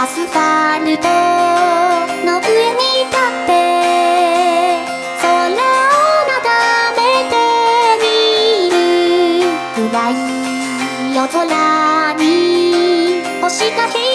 アスファルトの上に立って空を眺めてみる。暗い夜空に星が光